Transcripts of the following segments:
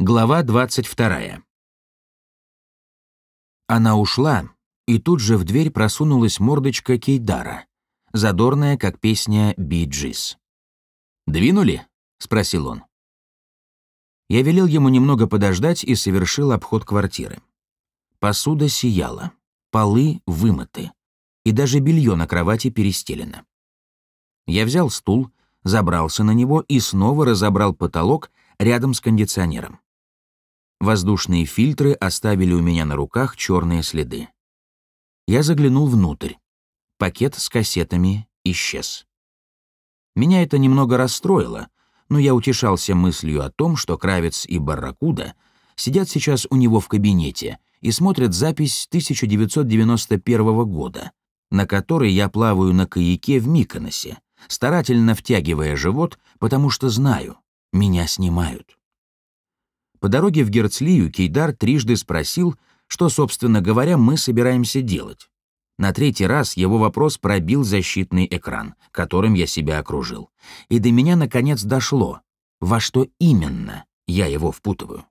Глава 22. Она ушла, и тут же в дверь просунулась мордочка Кейдара, задорная, как песня «Би Джис». «Двинули?» — спросил он. Я велел ему немного подождать и совершил обход квартиры. Посуда сияла, полы вымыты, и даже белье на кровати перестелено. Я взял стул, забрался на него и снова разобрал потолок рядом с кондиционером. Воздушные фильтры оставили у меня на руках черные следы. Я заглянул внутрь. Пакет с кассетами исчез. Меня это немного расстроило, но я утешался мыслью о том, что Кравец и Барракуда сидят сейчас у него в кабинете и смотрят запись 1991 года, на которой я плаваю на каяке в Миконосе, старательно втягивая живот, потому что знаю, меня снимают. По дороге в Герцлию Кейдар трижды спросил, что, собственно говоря, мы собираемся делать. На третий раз его вопрос пробил защитный экран, которым я себя окружил. И до меня наконец дошло, во что именно я его впутываю.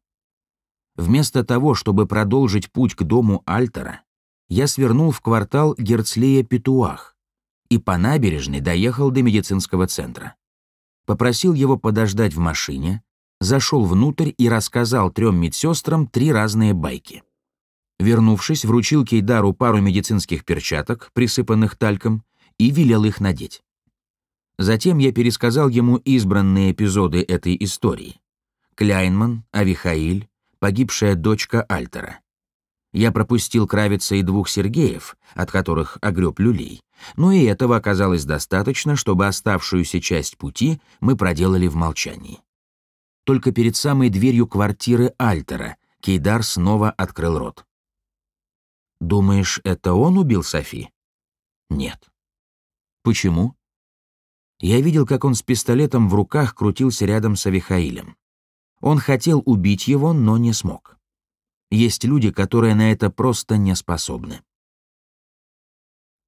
Вместо того, чтобы продолжить путь к дому Альтера, я свернул в квартал Герцлия-Петуах и по набережной доехал до медицинского центра. Попросил его подождать в машине, зашел внутрь и рассказал трем медсестрам три разные байки. Вернувшись, вручил Кейдару пару медицинских перчаток, присыпанных тальком, и велел их надеть. Затем я пересказал ему избранные эпизоды этой истории. Кляйнман, Авихаиль, погибшая дочка Альтера. Я пропустил Кравица и двух Сергеев, от которых огреб люлей, но и этого оказалось достаточно, чтобы оставшуюся часть пути мы проделали в молчании. Только перед самой дверью квартиры Альтера Кейдар снова открыл рот. «Думаешь, это он убил Софи?» «Нет». «Почему?» Я видел, как он с пистолетом в руках крутился рядом с Авихаилем. Он хотел убить его, но не смог. Есть люди, которые на это просто не способны.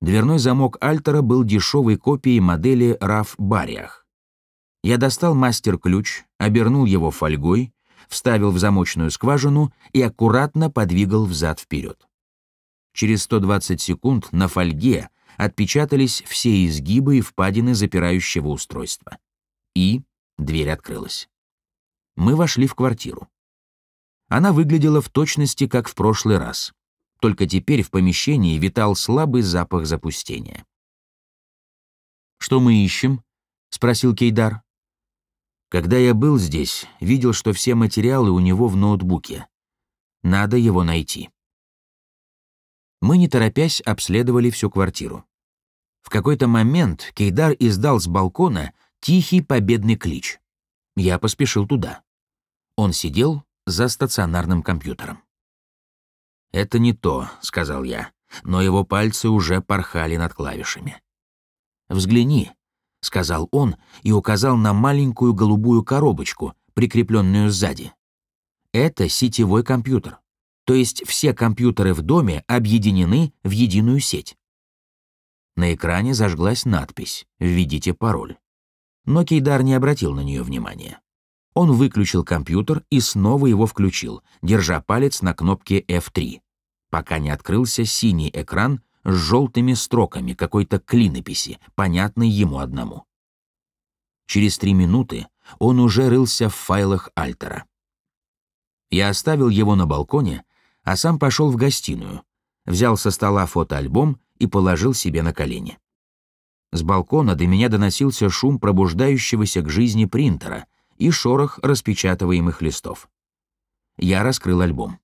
Дверной замок Альтера был дешевой копией модели RAF Бариах. Я достал мастер-ключ, обернул его фольгой, вставил в замочную скважину и аккуратно подвигал взад-вперед. Через 120 секунд на фольге отпечатались все изгибы и впадины запирающего устройства. И дверь открылась. Мы вошли в квартиру. Она выглядела в точности, как в прошлый раз. Только теперь в помещении витал слабый запах запустения. «Что мы ищем?» — спросил Кейдар. Когда я был здесь, видел, что все материалы у него в ноутбуке. Надо его найти. Мы, не торопясь, обследовали всю квартиру. В какой-то момент Кейдар издал с балкона тихий победный клич. Я поспешил туда. Он сидел за стационарным компьютером. «Это не то», — сказал я, но его пальцы уже порхали над клавишами. «Взгляни», — сказал он и указал на маленькую голубую коробочку, прикрепленную сзади. Это сетевой компьютер. То есть все компьютеры в доме объединены в единую сеть. На экране зажглась надпись «Введите пароль». Но Кейдар не обратил на нее внимания. Он выключил компьютер и снова его включил, держа палец на кнопке F3, пока не открылся синий экран с желтыми строками какой-то клинописи, понятной ему одному. Через три минуты он уже рылся в файлах Альтера. Я оставил его на балконе, а сам пошел в гостиную, взял со стола фотоальбом и положил себе на колени. С балкона до меня доносился шум пробуждающегося к жизни принтера и шорох распечатываемых листов. Я раскрыл альбом.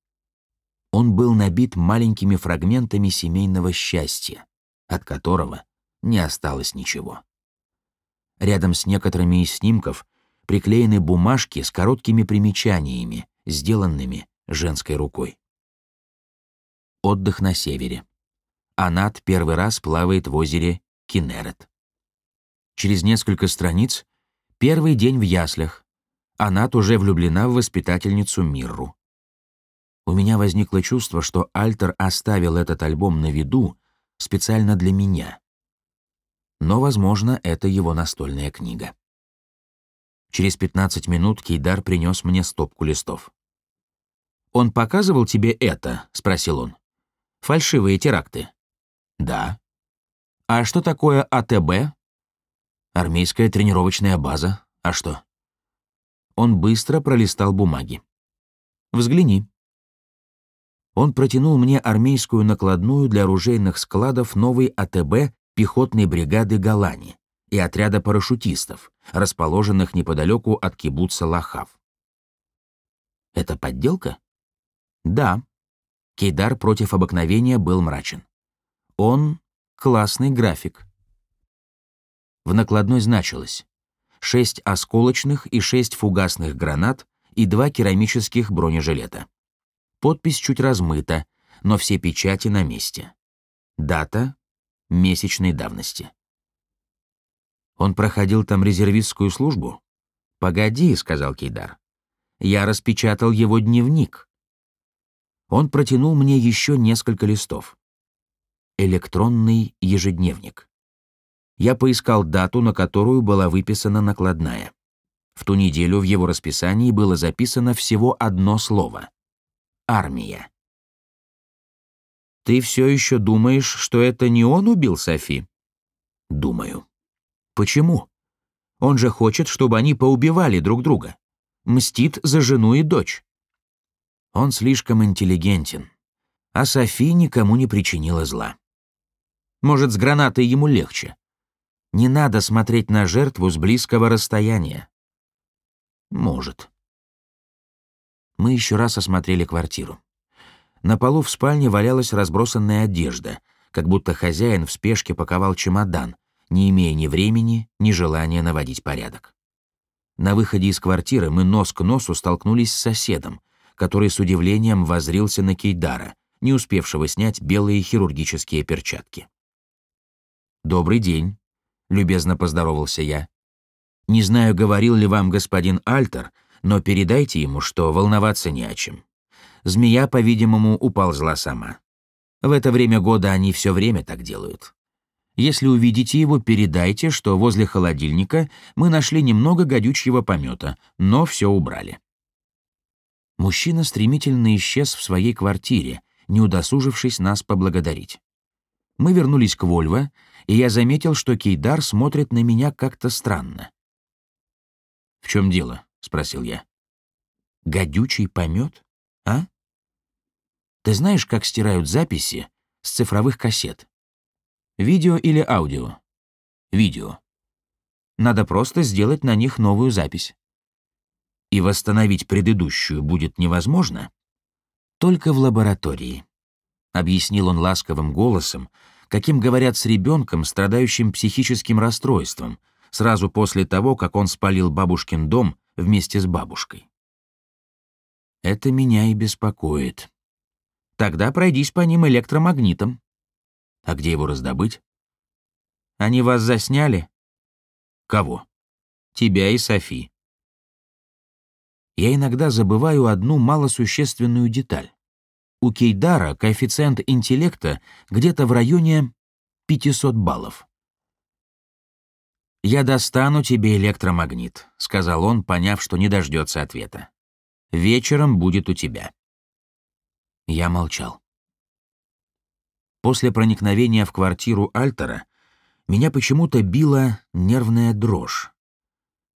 Он был набит маленькими фрагментами семейного счастья, от которого не осталось ничего. Рядом с некоторыми из снимков приклеены бумажки с короткими примечаниями, сделанными женской рукой. Отдых на севере. Анат первый раз плавает в озере Кинерет. Через несколько страниц — первый день в яслях. Анат уже влюблена в воспитательницу Мирру. У меня возникло чувство, что Альтер оставил этот альбом на виду специально для меня. Но, возможно, это его настольная книга. Через 15 минут Кейдар принес мне стопку листов. «Он показывал тебе это?» — спросил он. «Фальшивые теракты». «Да». «А что такое АТБ?» «Армейская тренировочная база. А что?» Он быстро пролистал бумаги. «Взгляни». Он протянул мне армейскую накладную для оружейных складов новой АТБ пехотной бригады Галани и отряда парашютистов, расположенных неподалеку от кибуца Лахав. «Это подделка?» «Да». Кейдар против обыкновения был мрачен. «Он — классный график». В накладной значилось шесть осколочных и шесть фугасных гранат и два керамических бронежилета. Подпись чуть размыта, но все печати на месте. Дата — месячной давности. Он проходил там резервистскую службу? «Погоди», — сказал Кейдар. «Я распечатал его дневник». Он протянул мне еще несколько листов. Электронный ежедневник. Я поискал дату, на которую была выписана накладная. В ту неделю в его расписании было записано всего одно слово — «Армия». «Ты все еще думаешь, что это не он убил Софи?» «Думаю». «Почему? Он же хочет, чтобы они поубивали друг друга. Мстит за жену и дочь». Он слишком интеллигентен, а Софи никому не причинила зла. Может, с гранатой ему легче. Не надо смотреть на жертву с близкого расстояния. Может. Мы еще раз осмотрели квартиру. На полу в спальне валялась разбросанная одежда, как будто хозяин в спешке паковал чемодан, не имея ни времени, ни желания наводить порядок. На выходе из квартиры мы нос к носу столкнулись с соседом, который с удивлением возрился на Кейдара, не успевшего снять белые хирургические перчатки. «Добрый день», — любезно поздоровался я. «Не знаю, говорил ли вам господин Альтер, но передайте ему, что волноваться не о чем. Змея, по-видимому, уползла сама. В это время года они все время так делают. Если увидите его, передайте, что возле холодильника мы нашли немного гадючего помета, но все убрали. Мужчина стремительно исчез в своей квартире, не удосужившись нас поблагодарить. Мы вернулись к Вольво, и я заметил, что Кейдар смотрит на меня как-то странно. «В чем дело?» — спросил я. «Гадючий помет? А? Ты знаешь, как стирают записи с цифровых кассет? Видео или аудио? Видео. Надо просто сделать на них новую запись и восстановить предыдущую будет невозможно, только в лаборатории, объяснил он ласковым голосом, каким говорят с ребенком, страдающим психическим расстройством, сразу после того, как он спалил бабушкин дом вместе с бабушкой. Это меня и беспокоит. Тогда пройдись по ним электромагнитом. А где его раздобыть? Они вас засняли? Кого? Тебя и Софи я иногда забываю одну малосущественную деталь. У Кейдара коэффициент интеллекта где-то в районе 500 баллов. «Я достану тебе электромагнит», — сказал он, поняв, что не дождется ответа. «Вечером будет у тебя». Я молчал. После проникновения в квартиру Альтера меня почему-то била нервная дрожь.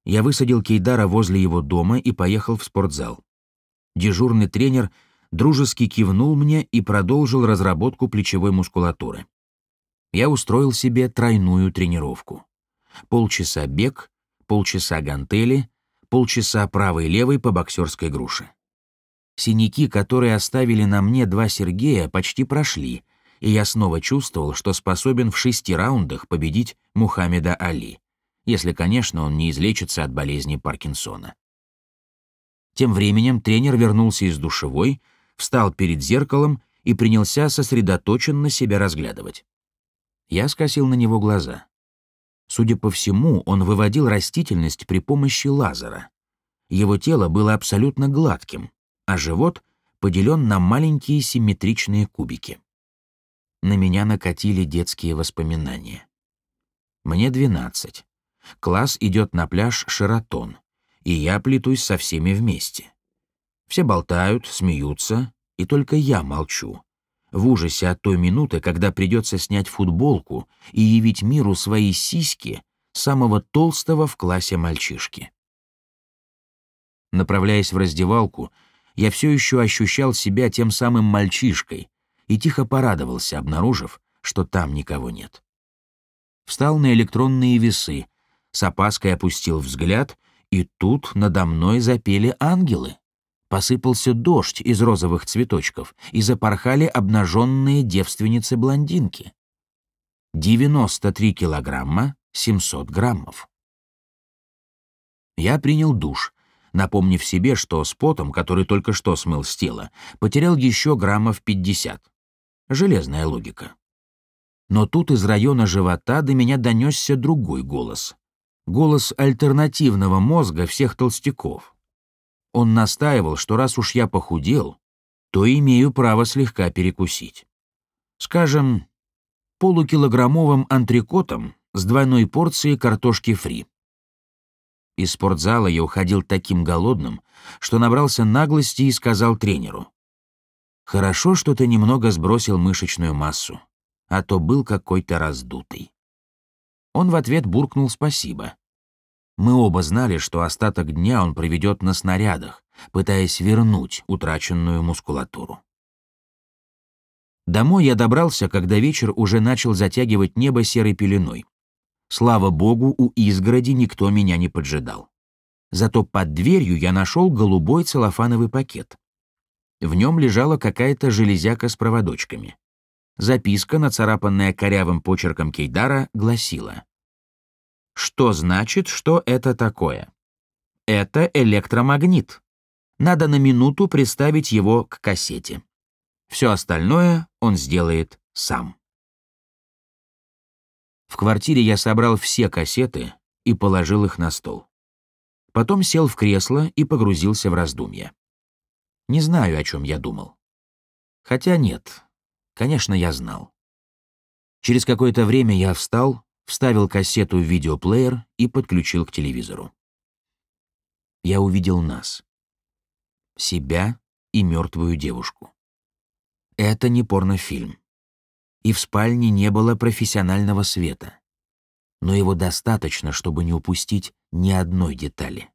Я высадил Кейдара возле его дома и поехал в спортзал. Дежурный тренер дружески кивнул мне и продолжил разработку плечевой мускулатуры. Я устроил себе тройную тренировку. Полчаса бег, полчаса гантели, полчаса правой-левой по боксерской груше. Синяки, которые оставили на мне два Сергея, почти прошли, и я снова чувствовал, что способен в шести раундах победить Мухаммеда Али если, конечно, он не излечится от болезни Паркинсона. Тем временем тренер вернулся из душевой, встал перед зеркалом и принялся сосредоточенно себя разглядывать. Я скосил на него глаза. Судя по всему, он выводил растительность при помощи лазера. Его тело было абсолютно гладким, а живот поделен на маленькие симметричные кубики. На меня накатили детские воспоминания. Мне двенадцать. Класс идет на пляж Шератон, и я плетусь со всеми вместе. Все болтают, смеются, и только я молчу. В ужасе от той минуты, когда придется снять футболку и явить миру свои сиськи самого толстого в классе мальчишки. Направляясь в раздевалку, я все еще ощущал себя тем самым мальчишкой и тихо порадовался, обнаружив, что там никого нет. Встал на электронные весы, с опаской опустил взгляд, и тут надо мной запели ангелы. Посыпался дождь из розовых цветочков, и запорхали обнаженные девственницы-блондинки. 93 килограмма 700 граммов. Я принял душ, напомнив себе, что с потом, который только что смыл с тела, потерял еще граммов 50. Железная логика. Но тут из района живота до меня донесся другой голос. Голос альтернативного мозга всех толстяков. Он настаивал, что раз уж я похудел, то имею право слегка перекусить. Скажем, полукилограммовым антрикотом с двойной порцией картошки фри. Из спортзала я уходил таким голодным, что набрался наглости и сказал тренеру. «Хорошо, что ты немного сбросил мышечную массу, а то был какой-то раздутый». Он в ответ буркнул спасибо. Мы оба знали, что остаток дня он проведет на снарядах, пытаясь вернуть утраченную мускулатуру. Домой я добрался, когда вечер уже начал затягивать небо серой пеленой. Слава богу, у изгороди никто меня не поджидал. Зато под дверью я нашел голубой целлофановый пакет. В нем лежала какая-то железяка с проводочками. Записка, нацарапанная корявым почерком Кейдара, гласила «Что значит, что это такое?» «Это электромагнит. Надо на минуту приставить его к кассете. Все остальное он сделает сам». В квартире я собрал все кассеты и положил их на стол. Потом сел в кресло и погрузился в раздумья. Не знаю, о чем я думал. Хотя нет, конечно, я знал. Через какое-то время я встал, вставил кассету в видеоплеер и подключил к телевизору. Я увидел нас. Себя и мертвую девушку. Это не порнофильм и в спальне не было профессионального света. Но его достаточно, чтобы не упустить ни одной детали.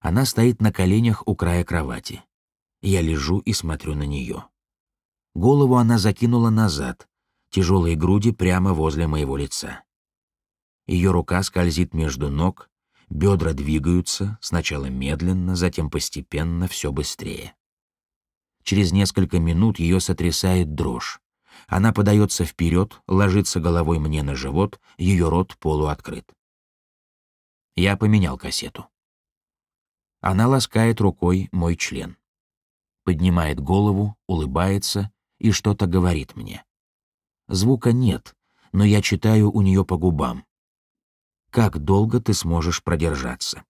Она стоит на коленях у края кровати. Я лежу и смотрю на нее. Голову она закинула назад, тяжелые груди прямо возле моего лица. Ее рука скользит между ног, бедра двигаются, сначала медленно, затем постепенно, все быстрее. Через несколько минут ее сотрясает дрожь. Она подается вперед, ложится головой мне на живот, ее рот полуоткрыт. Я поменял кассету. Она ласкает рукой мой член. Поднимает голову, улыбается и что-то говорит мне. Звука нет, но я читаю у нее по губам. «Как долго ты сможешь продержаться?»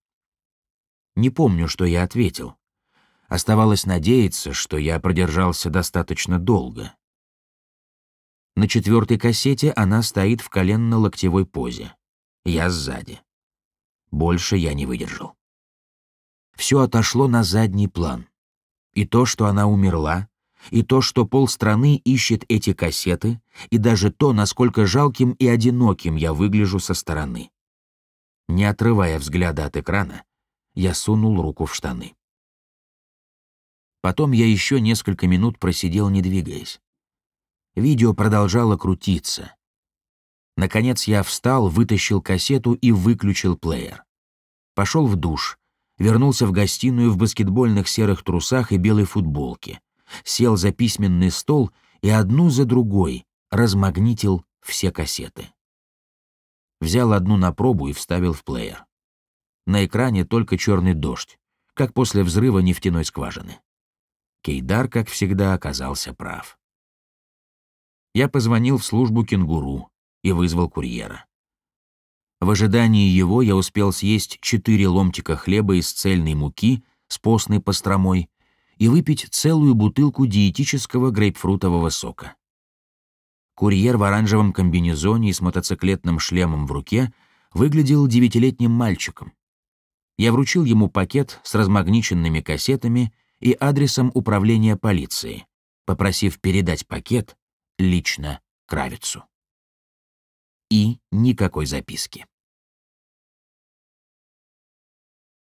Не помню, что я ответил. Оставалось надеяться, что я продержался достаточно долго. На четвертой кассете она стоит в коленно-локтевой позе. Я сзади. Больше я не выдержал. Все отошло на задний план. И то, что она умерла, и то, что полстраны ищет эти кассеты, и даже то, насколько жалким и одиноким я выгляжу со стороны. Не отрывая взгляда от экрана, я сунул руку в штаны. Потом я еще несколько минут просидел, не двигаясь. Видео продолжало крутиться. Наконец я встал, вытащил кассету и выключил плеер. Пошел в душ, вернулся в гостиную в баскетбольных серых трусах и белой футболке, сел за письменный стол и одну за другой размагнитил все кассеты. Взял одну на пробу и вставил в плеер. На экране только черный дождь, как после взрыва нефтяной скважины. Кейдар, как всегда, оказался прав я позвонил в службу «Кенгуру» и вызвал курьера. В ожидании его я успел съесть четыре ломтика хлеба из цельной муки с постной постромой и выпить целую бутылку диетического грейпфрутового сока. Курьер в оранжевом комбинезоне и с мотоциклетным шлемом в руке выглядел девятилетним мальчиком. Я вручил ему пакет с размагниченными кассетами и адресом управления полиции, попросив передать пакет лично Кравицу. И никакой записки.